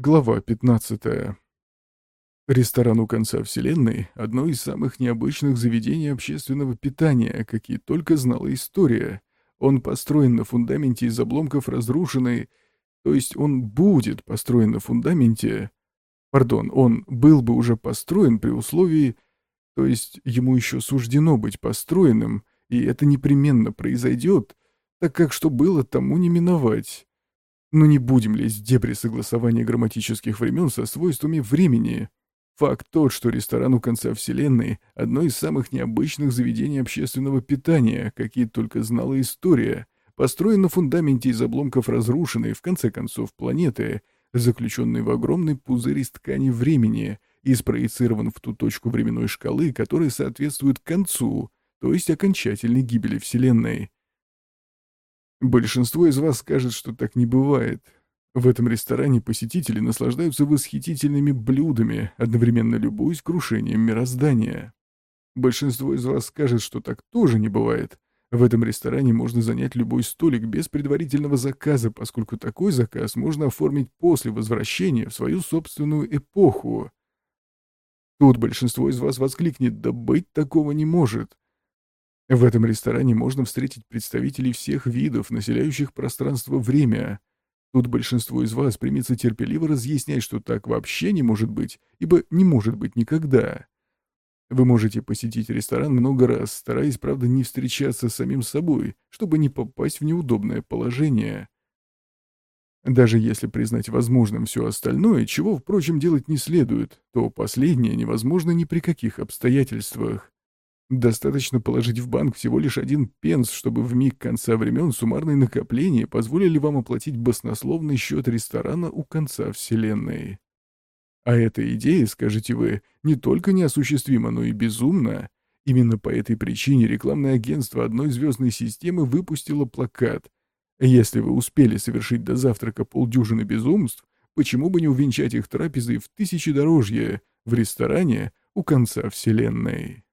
Глава 15. Ресторан у конца Вселенной – одно из самых необычных заведений общественного питания, какие только знала история. Он построен на фундаменте из обломков разрушенной, то есть он будет построен на фундаменте, пардон, он был бы уже построен при условии, то есть ему еще суждено быть построенным, и это непременно произойдет, так как что было, тому не миновать. Но не будем лезть в дебри согласования грамматических времен со свойствами времени. Факт тот, что ресторан у конца Вселенной – одно из самых необычных заведений общественного питания, какие только знала история, построен на фундаменте из обломков разрушенной, в конце концов, планеты, заключенной в огромный пузырь из ткани времени и спроецирован в ту точку временной шкалы, которая соответствует концу, то есть окончательной гибели Вселенной. Большинство из вас скажет, что так не бывает. В этом ресторане посетители наслаждаются восхитительными блюдами, одновременно любуясь крушением мироздания. Большинство из вас скажет, что так тоже не бывает. В этом ресторане можно занять любой столик без предварительного заказа, поскольку такой заказ можно оформить после возвращения в свою собственную эпоху. Тут большинство из вас воскликнет «Да быть такого не может!» В этом ресторане можно встретить представителей всех видов, населяющих пространство-время. Тут большинство из вас примется терпеливо разъяснять, что так вообще не может быть, ибо не может быть никогда. Вы можете посетить ресторан много раз, стараясь, правда, не встречаться с самим собой, чтобы не попасть в неудобное положение. Даже если признать возможным все остальное, чего, впрочем, делать не следует, то последнее невозможно ни при каких обстоятельствах. Достаточно положить в банк всего лишь один пенс, чтобы в миг конца времен суммарные накопления позволили вам оплатить баснословный счет ресторана у конца вселенной. А эта идея, скажете вы, не только неосуществима, но и безумна. Именно по этой причине рекламное агентство одной звездной системы выпустило плакат. Если вы успели совершить до завтрака полдюжины безумств, почему бы не увенчать их трапезой в тысячи дорожья в ресторане у конца вселенной?